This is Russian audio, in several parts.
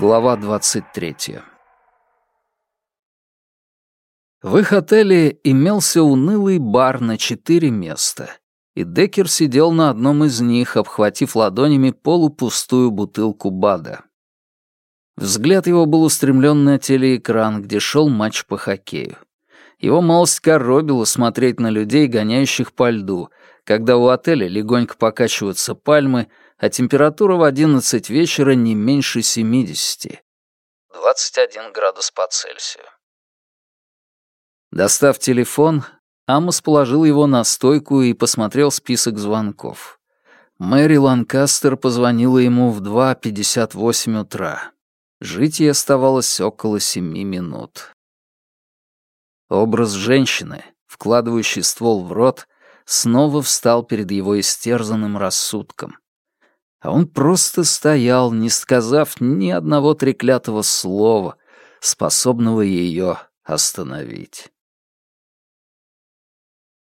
Глава 23. В их отеле имелся унылый бар на четыре места, и Деккер сидел на одном из них, обхватив ладонями полупустую бутылку Бада. Взгляд его был устремлен на телеэкран, где шел матч по хоккею. Его малость коробило смотреть на людей, гоняющих по льду, когда у отеля легонько покачиваются пальмы, а температура в 11 вечера не меньше 70. 21 градус по Цельсию. Достав телефон, Амос положил его на стойку и посмотрел список звонков. Мэри Ланкастер позвонила ему в 2.58 утра. Жить ей оставалось около семи минут. Образ женщины, вкладывающей ствол в рот, снова встал перед его истерзанным рассудком. А он просто стоял, не сказав ни одного треклятого слова, способного ее остановить.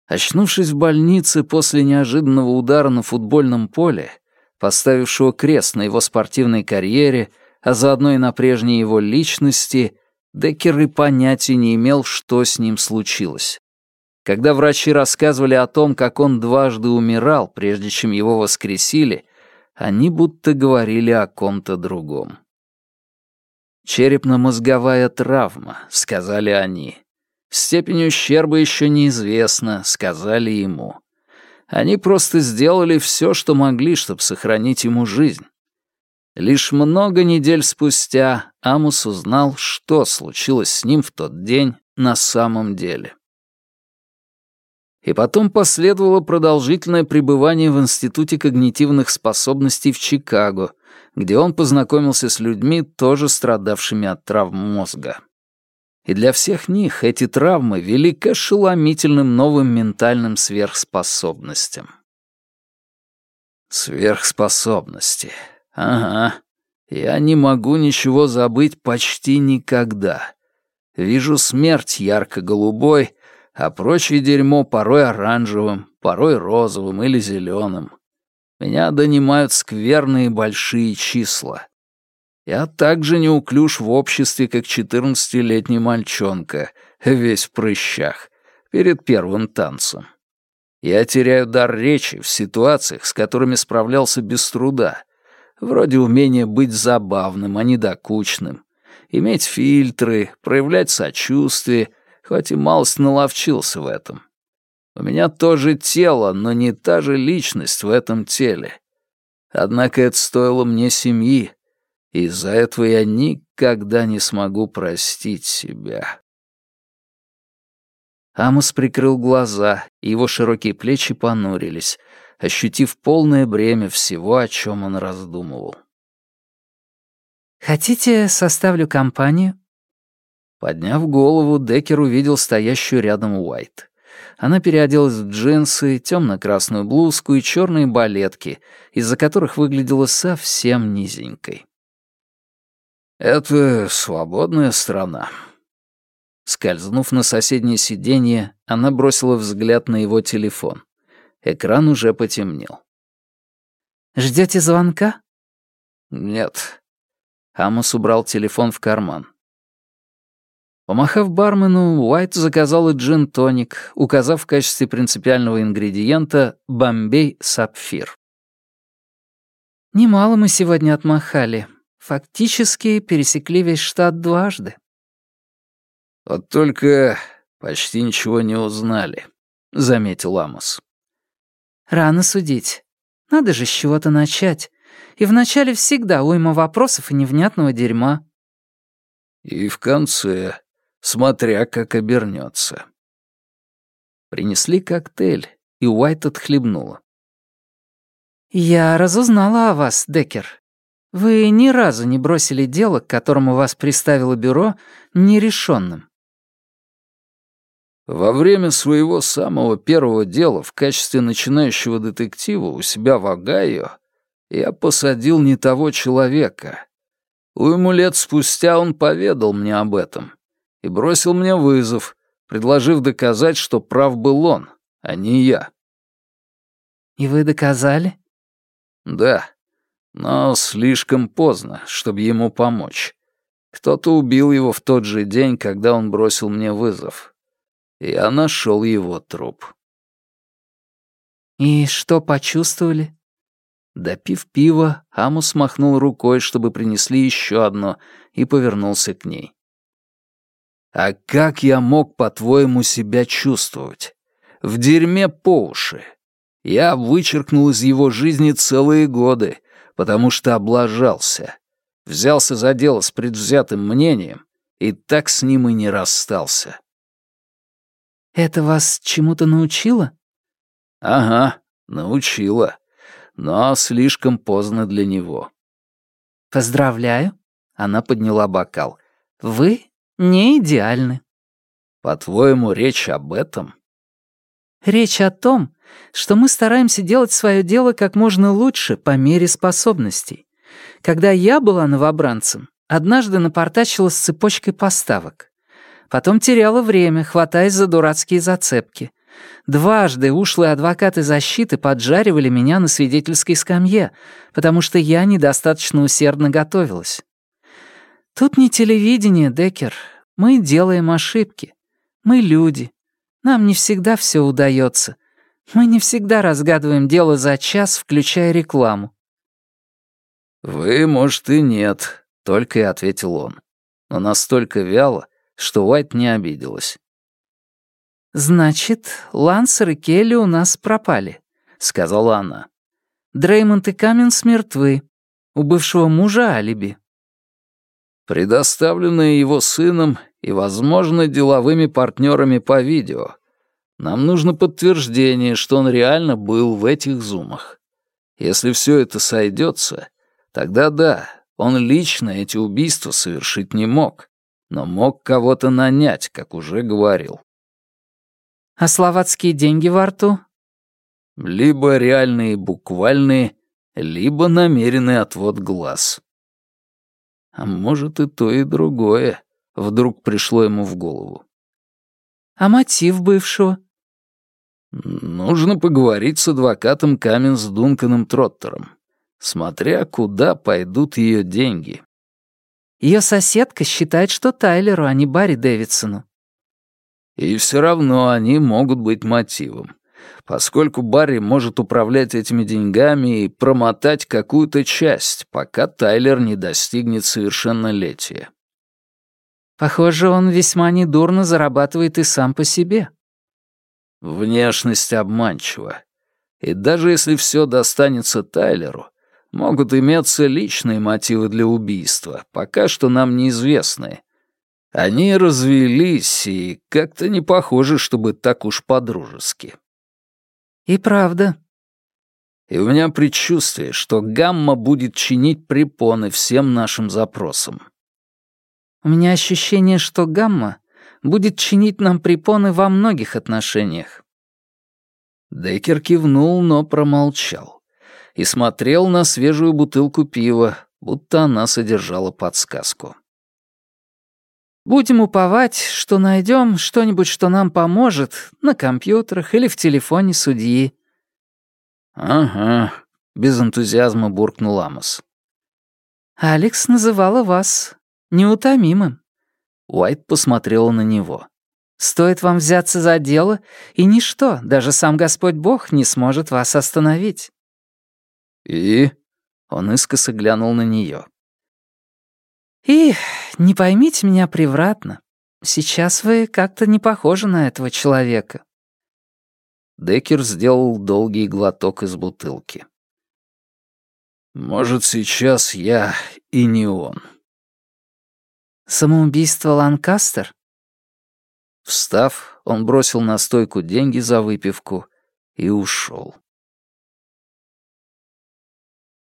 Очнувшись в больнице после неожиданного удара на футбольном поле, поставившего крест на его спортивной карьере, а заодно и на прежней его личности, Деккер и понятия не имел, что с ним случилось. Когда врачи рассказывали о том, как он дважды умирал, прежде чем его воскресили, они будто говорили о ком-то другом. «Черепно-мозговая травма», — сказали они. Степень ущерба еще неизвестна, сказали ему. Они просто сделали все, что могли, чтобы сохранить ему жизнь. Лишь много недель спустя Амус узнал, что случилось с ним в тот день на самом деле. И потом последовало продолжительное пребывание в Институте когнитивных способностей в Чикаго, где он познакомился с людьми, тоже страдавшими от травм мозга и для всех них эти травмы вели к ошеломительным новым ментальным сверхспособностям. Сверхспособности. Ага. Я не могу ничего забыть почти никогда. Вижу смерть ярко-голубой, а прочее дерьмо порой оранжевым, порой розовым или зеленым. Меня донимают скверные большие числа. Я так же неуклюж в обществе, как четырнадцатилетний мальчонка, весь в прыщах, перед первым танцем. Я теряю дар речи в ситуациях, с которыми справлялся без труда, вроде умения быть забавным, а не докучным, иметь фильтры, проявлять сочувствие, хоть и малость наловчился в этом. У меня тоже тело, но не та же личность в этом теле. Однако это стоило мне семьи, из-за этого я никогда не смогу простить себя. Амос прикрыл глаза, и его широкие плечи понурились, ощутив полное бремя всего, о чем он раздумывал. «Хотите, составлю компанию?» Подняв голову, Деккер увидел стоящую рядом Уайт. Она переоделась в джинсы, темно-красную блузку и черные балетки, из-за которых выглядела совсем низенькой. «Это свободная страна». Скользнув на соседнее сиденье, она бросила взгляд на его телефон. Экран уже потемнел. Ждете звонка?» «Нет». Амос убрал телефон в карман. Помахав бармену, Уайт заказал и джин-тоник, указав в качестве принципиального ингредиента «Бомбей Сапфир». «Немало мы сегодня отмахали», Фактически пересекли весь штат дважды. «Вот только почти ничего не узнали», — заметил Амос. «Рано судить. Надо же с чего-то начать. И вначале всегда уйма вопросов и невнятного дерьма». «И в конце, смотря как обернется. Принесли коктейль, и Уайт отхлебнула. «Я разузнала о вас, Деккер. Вы ни разу не бросили дело, к которому вас приставило бюро, нерешенным. Во время своего самого первого дела в качестве начинающего детектива у себя в Огайо я посадил не того человека. Уйму лет спустя он поведал мне об этом и бросил мне вызов, предложив доказать, что прав был он, а не я. «И вы доказали?» «Да. Но слишком поздно, чтобы ему помочь. Кто-то убил его в тот же день, когда он бросил мне вызов. Я нашел его труп. «И что почувствовали?» Допив пива, Амус махнул рукой, чтобы принесли еще одно, и повернулся к ней. «А как я мог, по-твоему, себя чувствовать? В дерьме по уши. Я вычеркнул из его жизни целые годы, потому что облажался. Взялся за дело с предвзятым мнением и так с ним и не расстался». «Это вас чему-то научило?» «Ага, научила но слишком поздно для него. «Поздравляю», — она подняла бокал. «Вы не идеальны». «По-твоему, речь об этом?» «Речь о том, что мы стараемся делать свое дело как можно лучше по мере способностей. Когда я была новобранцем, однажды напортачила с цепочкой поставок. Потом теряла время, хватаясь за дурацкие зацепки. Дважды ушлые адвокаты защиты поджаривали меня на свидетельской скамье, потому что я недостаточно усердно готовилась. Тут не телевидение, Деккер. Мы делаем ошибки. Мы люди. Нам не всегда все удается. Мы не всегда разгадываем дело за час, включая рекламу. «Вы, может, и нет», — только и ответил он. Но настолько вяло, что Уайт не обиделась. «Значит, Лансер и Келли у нас пропали», — сказала она. «Дреймонд и Каменс мертвы. У бывшего мужа алиби». «Предоставленное его сыном и, возможно, деловыми партнерами по видео. Нам нужно подтверждение, что он реально был в этих зумах. Если все это сойдется, тогда да, он лично эти убийства совершить не мог, но мог кого-то нанять, как уже говорил. А словацкие деньги во рту? Либо реальные буквальные, либо намеренный отвод глаз. А может и то, и другое, вдруг пришло ему в голову. А мотив бывшего? Нужно поговорить с адвокатом Камен с Дунканом Троттером, смотря куда пойдут ее деньги. Ее соседка считает, что Тайлеру, а не Барри Дэвидсону. И все равно они могут быть мотивом, поскольку Барри может управлять этими деньгами и промотать какую-то часть, пока Тайлер не достигнет совершеннолетия. Похоже, он весьма недурно зарабатывает и сам по себе. Внешность обманчива. И даже если все достанется Тайлеру, могут иметься личные мотивы для убийства, пока что нам неизвестные, они развелись, и как-то не похоже, чтобы так уж по-дружески. И правда. И у меня предчувствие, что Гамма будет чинить препоны всем нашим запросам. У меня ощущение, что Гамма будет чинить нам препоны во многих отношениях. Деккер кивнул, но промолчал. И смотрел на свежую бутылку пива, будто она содержала подсказку. Будем уповать, что найдем что-нибудь, что нам поможет на компьютерах или в телефоне судьи». «Ага», — без энтузиазма буркнул Амос. «Алекс называла вас неутомимым». Уайт посмотрела на него. «Стоит вам взяться за дело, и ничто, даже сам Господь Бог, не сможет вас остановить». «И?» — он искоса глянул на нее. И не поймите меня превратно. Сейчас вы как-то не похожи на этого человека». Деккер сделал долгий глоток из бутылки. «Может, сейчас я и не он». «Самоубийство Ланкастер?» Встав, он бросил на стойку деньги за выпивку и ушел.